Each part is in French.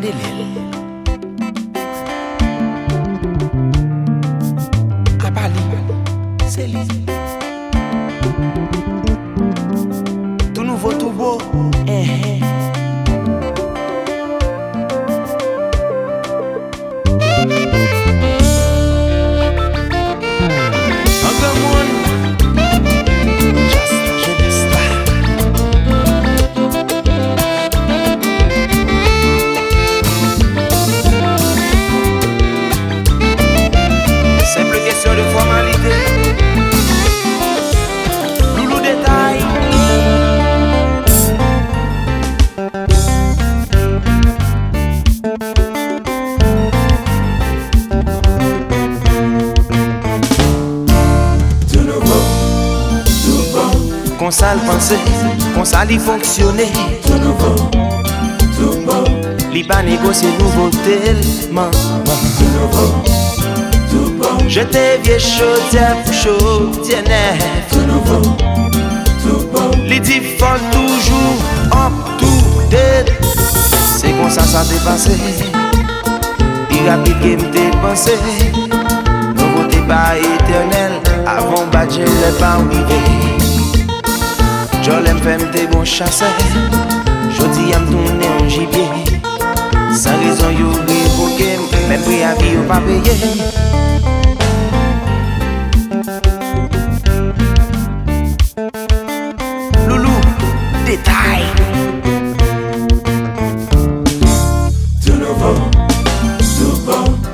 gade lèl A pali, se li ça le penser, qu'on ça li fonctionner. tout nouveau, tout bon, Li pas négocier nouveau tellement. tout nouveau, tout bon, Je t'ai vieux chaudière pour chaudière neuf. tout nouveau, tout bon, Li dit faut toujours up to date. C'est comme ça ça t'est passé. Pi rapide que m'te pensé. Nouveauté pas éternel. Avant badge le pas arrivé. Fait m'te bon chasseur. Jodi am tourné en gibier. Sans raison yo. Même prix à vie yo pas payé. Loulou,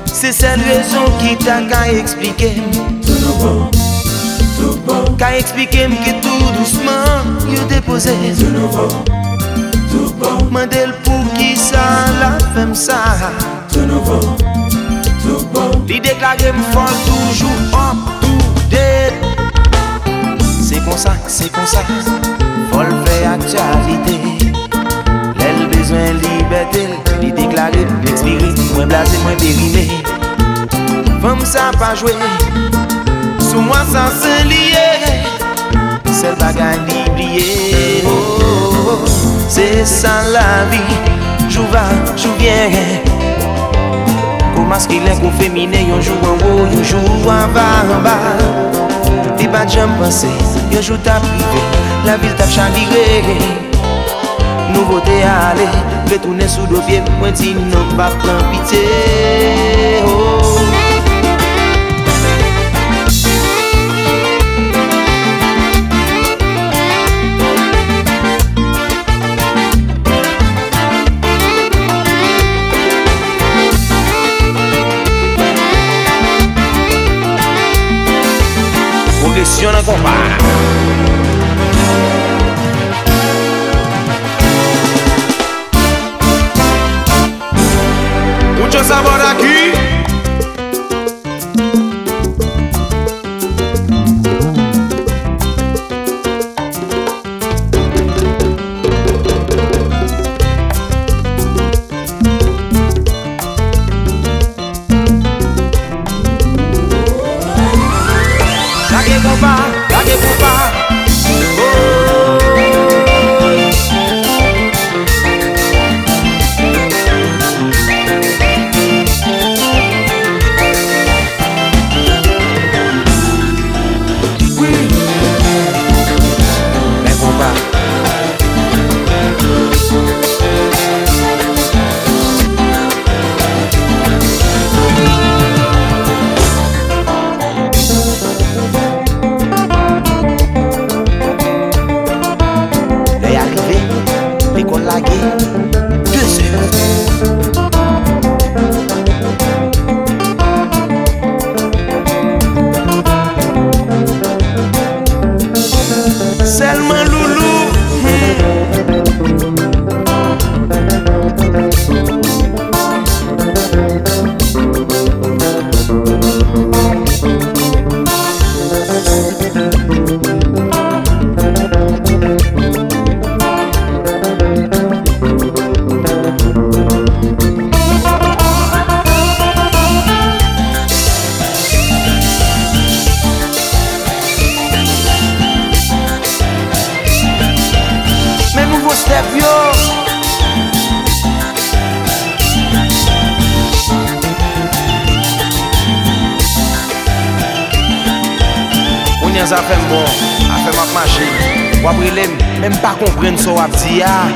C'est cette raison qui t'a tout bon, doucement, you déposé. tout nouveau, tout bon, Mandel pour qui ça, la tout nouveau, tout bon, Li déclaré m'folle toujours up to date. C'est comme ça, c'est comme ça. Folle fait actualité. L'elle besoin liberté. Li déclaré, l'expirer, moins blasé, moins périmé. Femme ça pas jouer. Sous moi ça se lier. C'est le bagage d'oublier. Oh, oh. C'est ça la vie. Jou va, jou viens. Kou masculin, kou féminin, yon jou en haut, yon jou en bas, en bas. Ti pa jam pense, yon jou tap privé, la ville tap chalire. Nouveauté ale, retourner sous dos pied, mwen ti non pa pran pitié. Oh. presyon an kompa Mucho sabor gen fèm bon, A fèm ap mache Wap rilem Mèm pa kompren so wap di ya ah.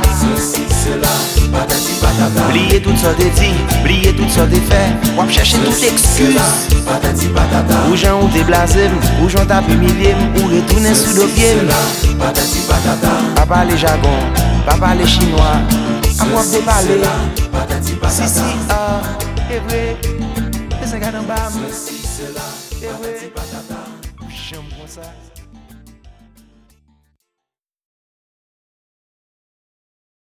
Bliye tout sa de di, bliye tout sa de fè Wap chèche tout ekskuse Ou jan ou te blasem, ou jan tap emilem Ou retounen sou do piem Pa pale jagon, pa pale chinois. A wap de pale, si si a, ah, evre se gadan bam, evre patati patata Jam kon sa